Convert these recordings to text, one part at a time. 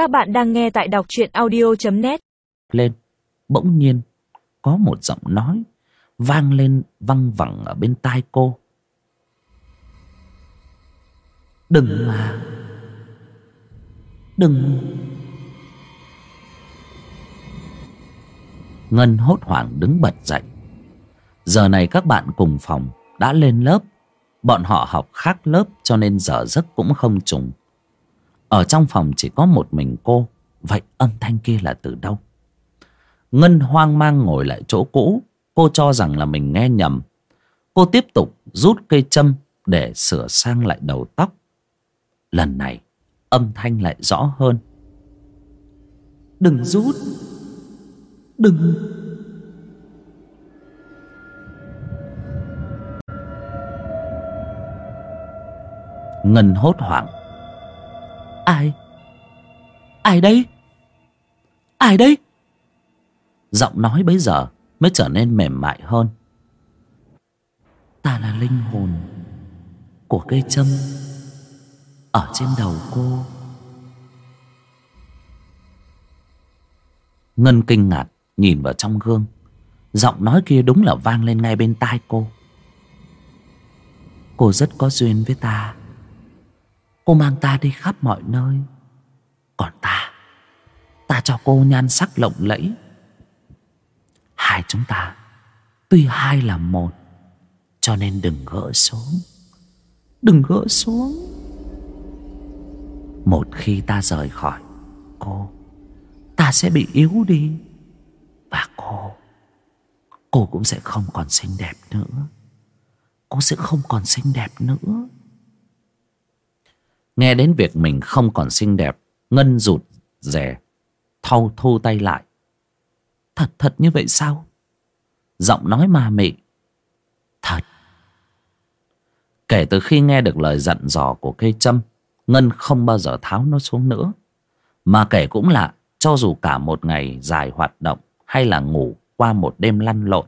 Các bạn đang nghe tại đọc truyện audio.net Lên, Bỗng nhiên, Có một giọng nói Vang lên văng vẳng ở bên tai cô. Đừng mà. Đừng. Ngân hốt hoảng đứng bật dậy. Giờ này các bạn cùng phòng đã lên lớp. Bọn họ học khác lớp cho nên giờ giấc cũng không trùng. Ở trong phòng chỉ có một mình cô. Vậy âm thanh kia là từ đâu? Ngân hoang mang ngồi lại chỗ cũ. Cô cho rằng là mình nghe nhầm. Cô tiếp tục rút cây châm Để sửa sang lại đầu tóc. Lần này, âm thanh lại rõ hơn. Đừng rút. Đừng. Ngân hốt hoảng. Ai? Ai đây? Ai đây? Giọng nói bấy giờ mới trở nên mềm mại hơn. Ta là linh hồn Của cây châm Ở trên đầu cô. Ngân kinh ngạc Nhìn vào trong gương. Giọng nói kia đúng là vang lên ngay bên tai cô. Cô rất có duyên với ta Cô mang ta đi khắp mọi nơi. Còn ta Ta cho cô nhan sắc lộng lẫy. Hai chúng ta, Tuy hai là một, Cho nên đừng gỡ xuống. Đừng gỡ xuống. Một khi ta rời khỏi cô, Ta sẽ bị yếu đi. Và cô Cô cũng sẽ không còn xinh đẹp nữa. Cô sẽ không còn xinh đẹp nữa. Nghe đến việc mình không còn xinh đẹp, Ngân rụt rè Thâu thu tay lại. Thật thật như vậy sao? Giọng nói ma mị. Thật. Kể từ khi nghe được lời dặn dò của cây châm, Ngân không bao giờ tháo nó xuống nữa. Mà kể cũng lạ Cho dù cả một ngày dài hoạt động Hay là ngủ qua một đêm lăn lộn,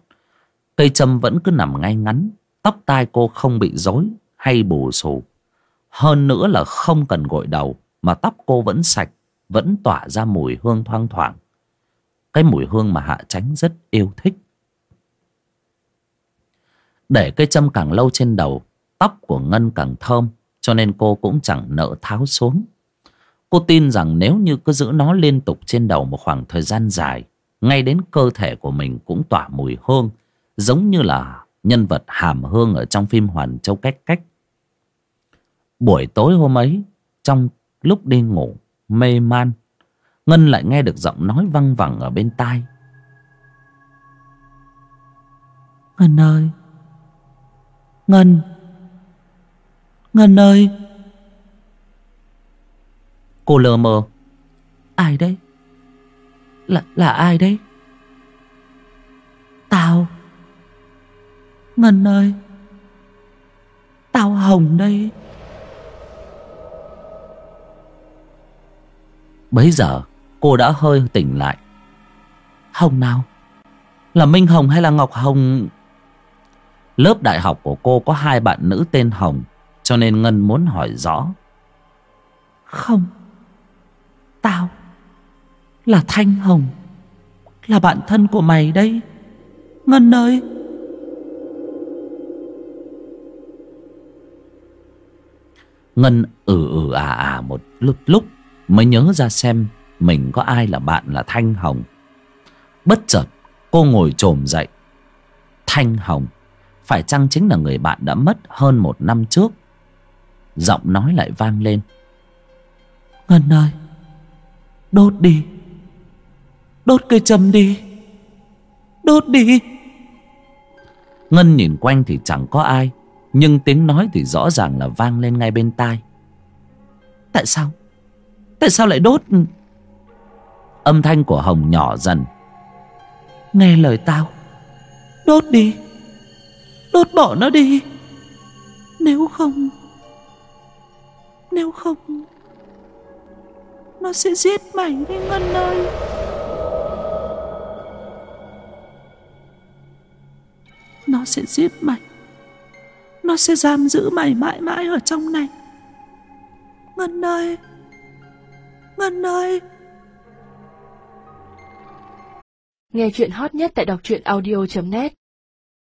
Cây châm vẫn cứ nằm ngay ngắn, Tóc tai cô không bị rối Hay bù xù hơn nữa là không cần gội đầu, Mà tóc cô vẫn sạch, Vẫn tỏa ra mùi hương thoang thoảng. Cái mùi hương mà Hạ Tránh rất yêu thích. Để cây châm càng lâu trên đầu, Tóc của Ngân càng thơm, Cho nên cô cũng chẳng nỡ tháo xuống. Cô tin rằng nếu như cứ giữ nó liên tục trên đầu một khoảng thời gian dài, Ngay đến cơ thể của mình cũng tỏa mùi hương, Giống như là nhân vật hàm hương ở trong phim Hoàn Châu Cách Cách. Buổi tối hôm ấy Trong lúc đi ngủ Mê man Ngân lại nghe được giọng nói văng vẳng ở bên tai. Ngân ơi! Ngân! Ngân ơi! Cô lơ mơ. Ai đấy? Là, là ai đấy? Tao! Ngân ơi! Tao Hồng đây Bấy giờ cô đã hơi tỉnh lại. Hồng nào? Là Minh Hồng hay là Ngọc Hồng? Lớp đại học của cô có hai bạn nữ tên Hồng Cho nên Ngân muốn hỏi rõ. Không. Tao Là Thanh Hồng. Là bạn thân của mày đây. Ngân ơi! Ngân ừ ừ à à một lúc lúc mới nhớ ra xem mình có ai là bạn là Thanh Hồng. Bất chợt cô ngồi trồm dậy. Thanh Hồng phải chăng chính là người bạn đã mất hơn một năm trước? Giọng nói lại vang lên. Ngân ơi, đốt đi. Đốt cây châm đi. Đốt đi. Ngân nhìn quanh thì chẳng có ai. Nhưng tiếng nói thì rõ ràng là vang lên ngay bên tai. Tại sao? Tại sao lại đốt? Âm thanh của Hồng nhỏ dần. Nghe lời tao. Đốt đi. Đốt bỏ nó đi. Nếu không Nếu không, Nó sẽ giết mày đi Ngân ơi. Nó sẽ giết mày. Nó sẽ giam giữ mày mãi mãi ở trong này. Ngân ơi. Ngân ơi! Nghe chuyện hot nhất tại đọc truyện audio.net